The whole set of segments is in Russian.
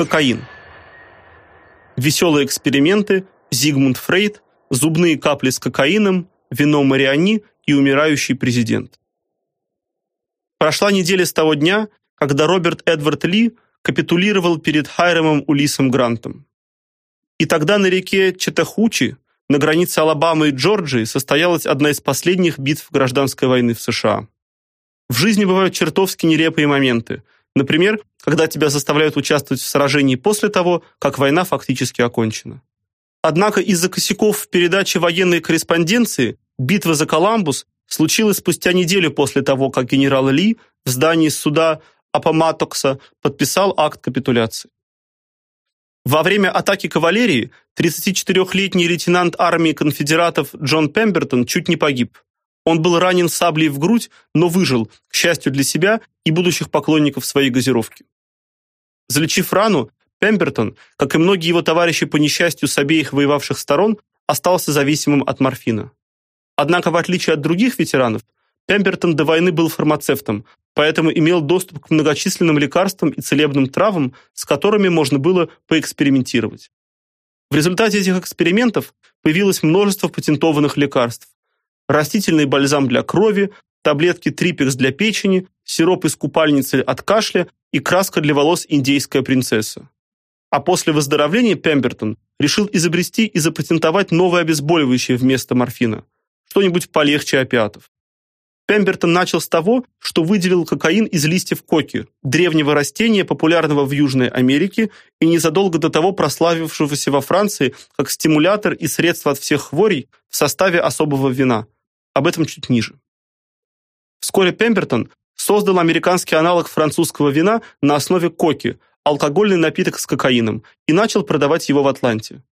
Кокаин. Веселые эксперименты, Зигмунд Фрейд, зубные капли с кокаином, вино Мариани и умирающий президент. Прошла неделя с того дня, когда Роберт Эдвард Ли капитулировал перед Хайремом Улисом Грантом. И тогда на реке Чатахучи, на границе Алабамы и Джорджии, состоялась одна из последних битв гражданской войны в США. В жизни бывают чертовски нелепые моменты. Например, когда тебя заставляют участвовать в сражении после того, как война фактически окончена. Однако из-за косяков в передаче военной корреспонденции битва за Коламбус случилась спустя неделю после того, как генерал Ли в здании суда Апоматокса подписал акт капитуляции. Во время атаки кавалерии 34-летний лейтенант армии конфедератов Джон Пембертон чуть не погиб. Он был ранен саблей в грудь, но выжил, к счастью для себя и будущих поклонников своей газировки. Залечив рану, Пембертон, как и многие его товарищи по несчастью с обеих воевавших сторон, остался зависимым от морфина. Однако, в отличие от других ветеранов, Пембертон до войны был фармацевтом, поэтому имел доступ к многочисленным лекарствам и целебным травам, с которыми можно было поэкспериментировать. В результате этих экспериментов появилось множество патентованных лекарств. Растительный бальзам для крови, таблетки Трипекс для печени, сироп из купальницы от кашля и краска для волос индейская принцесса. А после выздоровления Пембертон решил изобрести и запатентовать новое обезболивающее вместо морфина, что-нибудь полегче опиатов. Пембертон начал с того, что выделил кокаин из листьев коки, древнего растения, популярного в Южной Америке и незадолго до того прославившегося во Франции как стимулятор и средство от всех хворей в составе особого вина. Об этом чуть ниже. Вскоре Пембертон создал американский аналог французского вина на основе коки – алкогольный напиток с кокаином и начал продавать его в Атланте.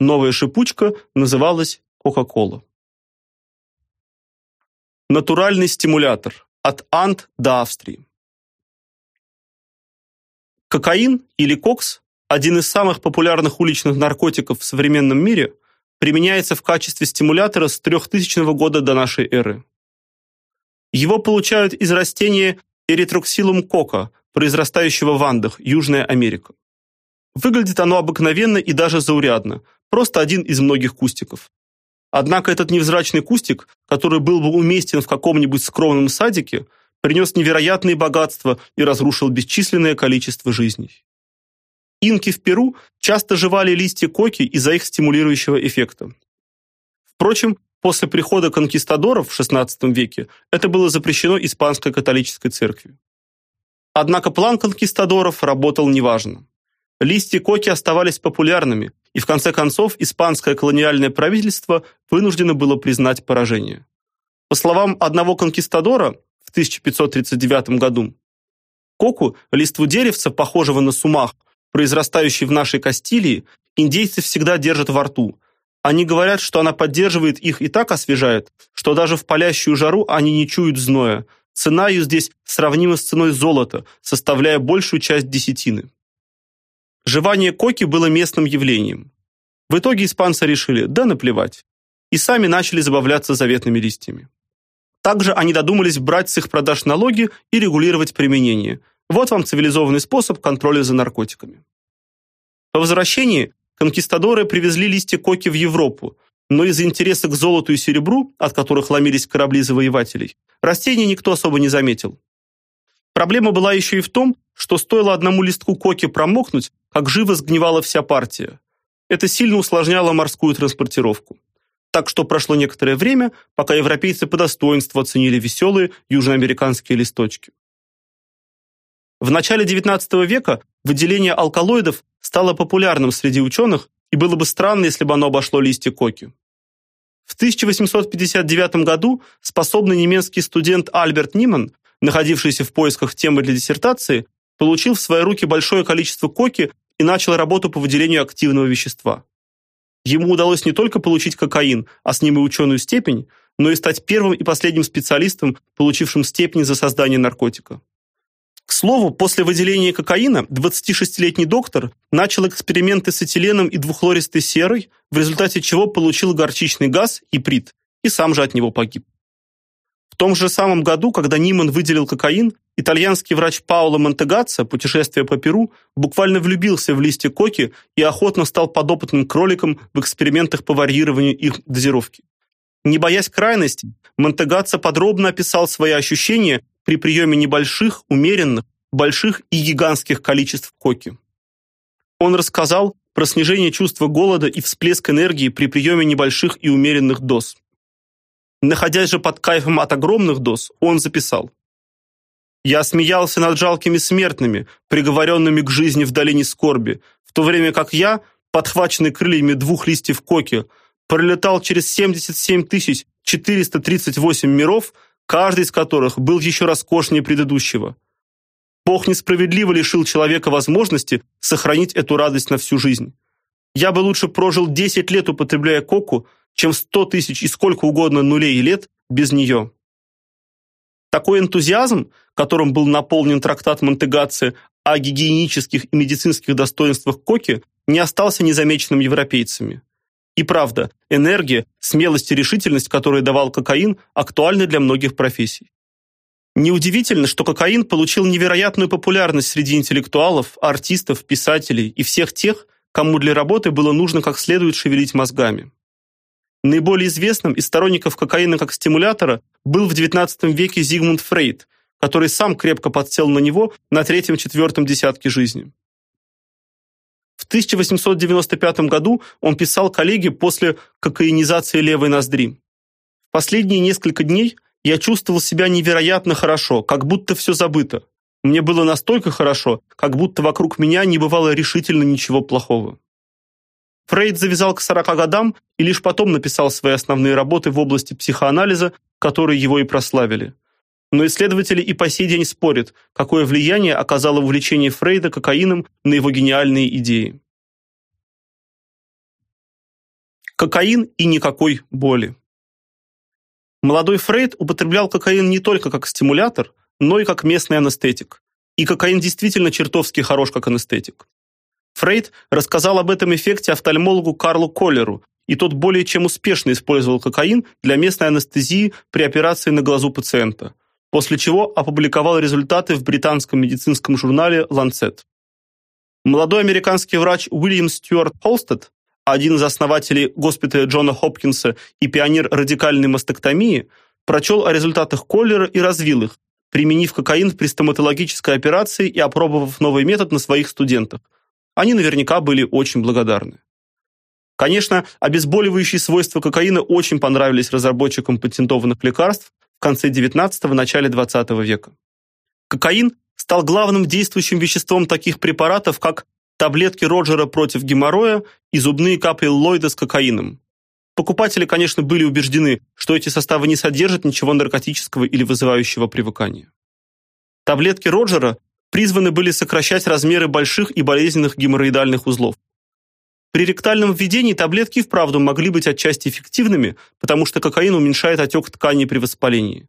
Новая шипучка называлась Кока-кола. Натуральный стимулятор от Ант до Австрии. Кокаин или кокс один из самых популярных уличных наркотиков в современном мире, применяется в качестве стимулятора с 3000 года до нашей эры. Его получают из растения Erythrocylum coca, произрастающего в Андах, Южная Америка. Выглядит оно обыкновенно и даже заурядно, просто один из многих кустиков. Однако этот невзрачный кустик, который был бы уместен в каком-нибудь скромном садике, принес невероятные богатства и разрушил бесчисленное количество жизней. Инки в Перу часто жевали листья коки из-за их стимулирующего эффекта. Впрочем, после прихода конкистадоров в XVI веке это было запрещено испанской католической церковью. Однако план конкистадоров работал неважно. Листья коки оставались популярными, и в конце концов испанское колониальное правительство вынуждено было признать поражение. По словам одного конкистадора в 1539 году, коку, листву деревца, похожего на сумах, произрастающий в нашей Кастилии, индейцы всегда держат во рту. Они говорят, что она поддерживает их и так освежает, что даже в палящую жару они не чуют зноя, Цена ее здесь сравнима с ценой золота, составляя большую часть десятины. Жевание коки было местным явлением. В итоге испанцы решили, да наплевать, и сами начали забавляться заветными листьями. Также они додумались брать с их продаж налоги и регулировать применение. Вот вам цивилизованный способ контроля за наркотиками. По возвращении конкистадоры привезли листья коки в Европу, но из-за интереса к золоту и серебру, от которых ломились корабли завоевателей, растения никто особо не заметил. Проблема была еще и в том, что стоило одному листку коки промокнуть, как живо сгнивала вся партия. Это сильно усложняло морскую транспортировку. Так что прошло некоторое время, пока европейцы по достоинству оценили веселые южноамериканские листочки. В начале XIX века выделение алкалоидов стало популярным среди ученых, и было бы странно, если бы оно обошло листья коки. В 1859 году способный немецкий студент Альберт Ниман, находившийся в поисках темы для диссертации, получил в свои руки большое количество коки и начал работу по выделению активного вещества. Ему удалось не только получить кокаин, а с ним и ученую степень, но и стать первым и последним специалистом, получившим степень за создание наркотика. К слову, после выделения кокаина 26-летний доктор начал эксперименты с этиленом и двухлористой серой, в результате чего получил горчичный газ и прит, и сам же от него погиб. В том же самом году, когда Ниман выделил кокаин, итальянский врач Паоло Монтегаццо, путешествуя по Перу, буквально влюбился в листья коки и охотно стал подопытным кроликом в экспериментах по варьированию их дозировки. Не боясь крайностей, Монтегаццо подробно описал свои ощущения при приеме небольших, умеренных, больших и гигантских количеств коки. Он рассказал про снижение чувства голода и всплеск энергии при приеме небольших и умеренных доз. Находясь же под кайфом от огромных доз, он записал. «Я смеялся над жалкими смертными, приговоренными к жизни в долине скорби, в то время как я, подхваченный крыльями двух листьев коки, пролетал через 77 438 миров, каждый из которых был еще роскошнее предыдущего. Бог несправедливо лишил человека возможности сохранить эту радость на всю жизнь. Я бы лучше прожил 10 лет, употребляя коку, чем сто тысяч и сколько угодно нулей лет без нее. Такой энтузиазм, которым был наполнен трактат Монтегаци о гигиенических и медицинских достоинствах коки, не остался незамеченным европейцами. И правда, энергия, смелость и решительность, которые давал кокаин, актуальны для многих профессий. Неудивительно, что кокаин получил невероятную популярность среди интеллектуалов, артистов, писателей и всех тех, кому для работы было нужно как следует шевелить мозгами. Наиболее известным из сторонников кокаина как стимулятора был в XIX веке Зигмунд Фрейд, который сам крепко подсел на него на третьем-четвертом десятке жизни. В 1895 году он писал коллеге после кокаинизации левой ноздри. В последние несколько дней я чувствовал себя невероятно хорошо, как будто все забыто. Мне было настолько хорошо, как будто вокруг меня не бывало решительно ничего плохого. Фрейд завязал к 40 годам и лишь потом написал свои основные работы в области психоанализа, которые его и прославили. Но исследователи и по сей день спорят, какое влияние оказало увлечение Фрейда кокаином на его гениальные идеи. Кокаин и никакой боли. Молодой Фрейд употреблял кокаин не только как стимулятор, но и как местный анестетик. И кокаин действительно чертовски хорош как анестетик. Фрейд рассказал об этом эффекте офтальмологу Карлу Коллеру, и тот более чем успешно использовал кокаин для местной анестезии при операции на глазу пациента, после чего опубликовал результаты в британском медицинском журнале Lancet. Молодой американский врач Уильям Стюарт Холстед, один из основателей госпиталя Джона Хопкинса и пионер радикальной мастектомии, прочел о результатах Коллера и развил их, применив кокаин при стоматологической операции и опробовав новый метод на своих студентах – они наверняка были очень благодарны. Конечно, обезболивающие свойства кокаина очень понравились разработчикам патентованных лекарств конце 19-го, начале 20 века. Кокаин стал главным действующим веществом таких препаратов, как таблетки Роджера против геморроя и зубные капли Ллойда с кокаином. Покупатели, конечно, были убеждены, что эти составы не содержат ничего наркотического или вызывающего привыкание. Таблетки Роджера призваны были сокращать размеры больших и болезненных геморроидальных узлов. При ректальном введении таблетки вправду могли быть отчасти эффективными, потому что кокаин уменьшает отек тканей при воспалении.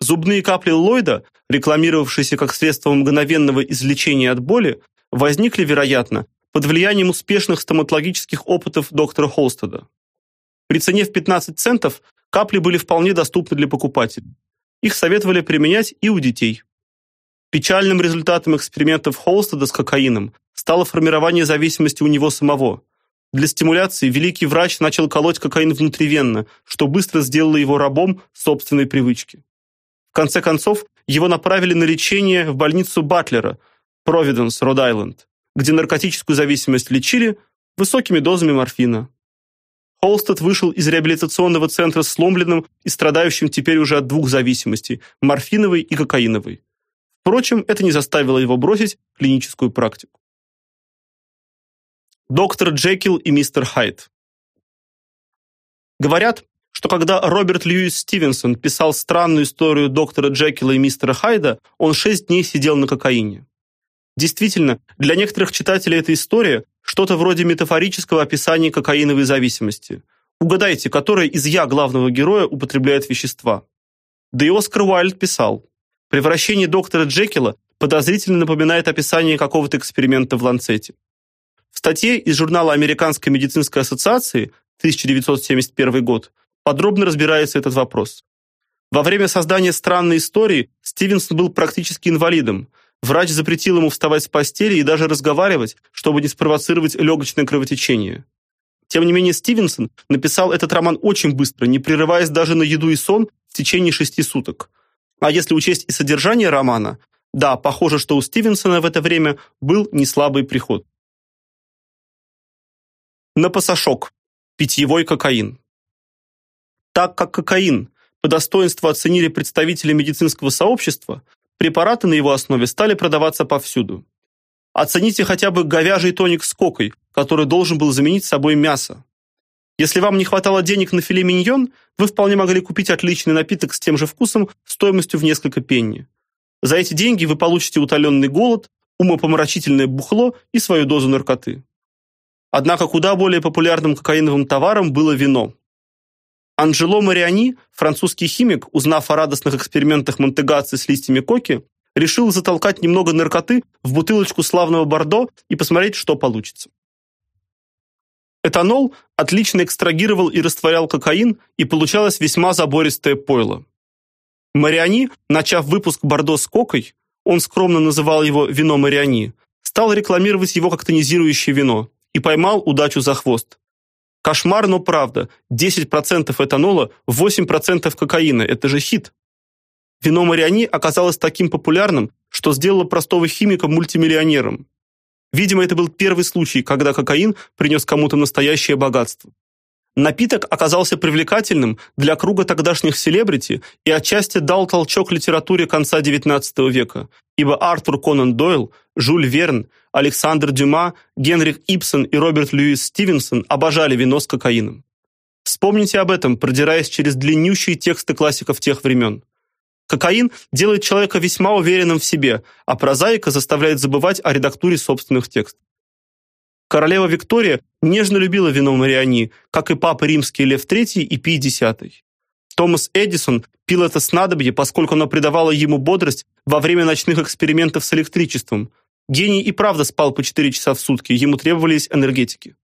Зубные капли Ллойда, рекламировавшиеся как средство мгновенного излечения от боли, возникли, вероятно, под влиянием успешных стоматологических опытов доктора Холстеда. При цене в 15 центов капли были вполне доступны для покупателей. Их советовали применять и у детей. Печальным результатом экспериментов Холстеда с кокаином стало формирование зависимости у него самого. Для стимуляции великий врач начал колоть кокаин внутривенно, что быстро сделало его рабом собственной привычки. В конце концов, его направили на лечение в больницу Батлера, Провиденс, Род-Айленд, где наркотическую зависимость лечили высокими дозами морфина. Холстед вышел из реабилитационного центра сломленным и страдающим теперь уже от двух зависимостей – морфиновой и кокаиновой. Впрочем, это не заставило его бросить клиническую практику. Доктор Джекил и мистер Хайд. Говорят, что когда Роберт Льюис Стивенсон писал странную историю доктора Джекила и мистера Хайда, он шесть дней сидел на кокаине. Действительно, для некоторых читателей эта история что-то вроде метафорического описания кокаиновой зависимости. Угадайте, которое из я главного героя употребляет вещества. Да и Оскар Уайльд писал: Превращение доктора Джекила подозрительно напоминает описание какого-то эксперимента в Ланцете. Статье из журнала Американской медицинской ассоциации 1971 год подробно разбирается этот вопрос. Во время создания странной истории Стивенсон был практически инвалидом. Врач запретил ему вставать с постели и даже разговаривать, чтобы не спровоцировать легочное кровотечение. Тем не менее, Стивенсон написал этот роман очень быстро, не прерываясь даже на еду и сон в течение шести суток. А если учесть и содержание романа, да, похоже, что у Стивенсона в это время был неслабый приход. На пасашок. Питьевой кокаин. Так как кокаин по достоинству оценили представители медицинского сообщества, препараты на его основе стали продаваться повсюду. Оцените хотя бы говяжий тоник с кокой, который должен был заменить собой мясо. Если вам не хватало денег на филе миньон, вы вполне могли купить отличный напиток с тем же вкусом стоимостью в несколько пенни. За эти деньги вы получите утоленный голод, умопомрачительное бухло и свою дозу наркоты. Однако куда более популярным кокаиновым товаром было вино. Анжело Мариани, французский химик, узнав о радостных экспериментах Монтегаци с листьями коки, решил затолкать немного наркоты в бутылочку славного бордо и посмотреть, что получится. Этанол отлично экстрагировал и растворял кокаин, и получалось весьма забористое пойло. Мариани, начав выпуск бордо с кокой, он скромно называл его вино Мариани, стал рекламировать его как тонизирующее вино и поймал удачу за хвост. Кошмар, но правда. 10% этанола, 8% кокаина это же хит. Вино Мариани оказалось таким популярным, что сделало простого химика мультимиллионером. Видимо, это был первый случай, когда кокаин принес кому-то настоящее богатство. Напиток оказался привлекательным для круга тогдашних селебрити и отчасти дал толчок литературе конца XIX века, ибо Артур Конан Дойл, Жюль Верн, Александр Дюма, Генрих Ибсен и Роберт Льюис Стивенсон обожали вино с кокаином. Вспомните об этом, продираясь через длиннющие тексты классиков тех времен. Кокаин делает человека весьма уверенным в себе, а прозаика заставляет забывать о редактуре собственных текстов. Королева Виктория нежно любила вино Мариани, как и папа римский Лев III и Пий X. Томас Эдисон пил это снадобье, поскольку оно придавало ему бодрость во время ночных экспериментов с электричеством. Гений и правда спал по 4 часа в сутки, ему требовались энергетики.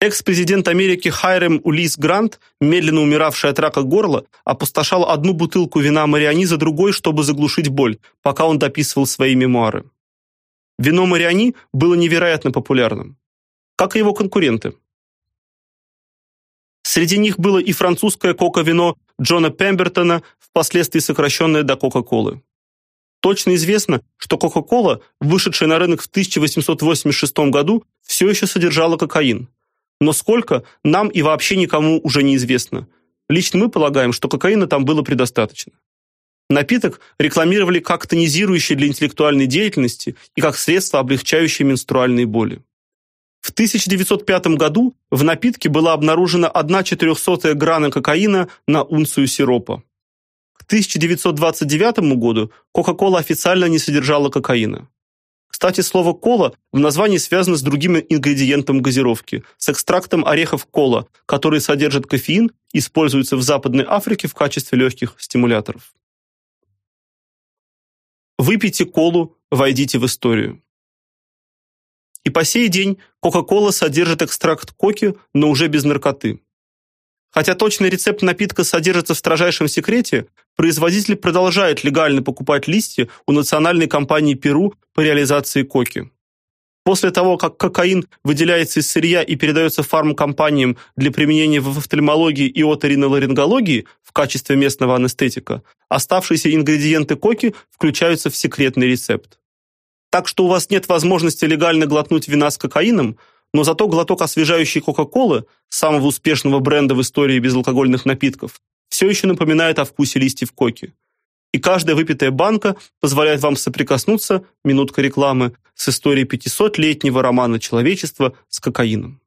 Экс-президент Америки Хайрем Улис Грант, медленно умиравший от рака горла, опустошал одну бутылку вина Мариани за другой, чтобы заглушить боль, пока он дописывал свои мемуары. Вино Мариани было невероятно популярным, как и его конкуренты. Среди них было и французское кока-вино Джона Пембертона, впоследствии сокращенное до Кока-колы. Точно известно, что Кока-кола, вышедшая на рынок в 1886 году, все еще содержала кокаин. Но сколько, нам и вообще никому уже не известно. Лично мы полагаем, что кокаина там было предостаточно. Напиток рекламировали как тонизирующий для интеллектуальной деятельности и как средство, облегчающее менструальные боли. В 1905 году в напитке была обнаружена 1/400 грана кокаина на унцию сиропа. К 1929 году Coca-Cola официально не содержала кокаина. Кстати, слово кола в названии связано с другим ингредиентом газировки с экстрактом орехов кола, который содержит кофеин и используется в Западной Африке в качестве легких стимуляторов. Выпейте колу, войдите в историю. И по сей день Coca-Cola содержит экстракт коки, но уже без наркоты. Хотя точный рецепт напитка содержится в строжайшем секрете, производитель продолжает легально покупать листья у национальной компании Перу по реализации коки. После того, как кокаин выделяется из сырья и передается фармкомпаниям для применения в офтальмологии и оториноларингологии в качестве местного анестетика, оставшиеся ингредиенты коки включаются в секретный рецепт. Так что у вас нет возможности легально глотнуть вина с кокаином, но зато глоток освежающей Кока-Колы, самого успешного бренда в истории безалкогольных напитков, все еще напоминает о вкусе листьев коки. И каждая выпитая банка позволяет вам соприкоснуться, минутка рекламы, с историей 500-летнего романа человечества с кокаином.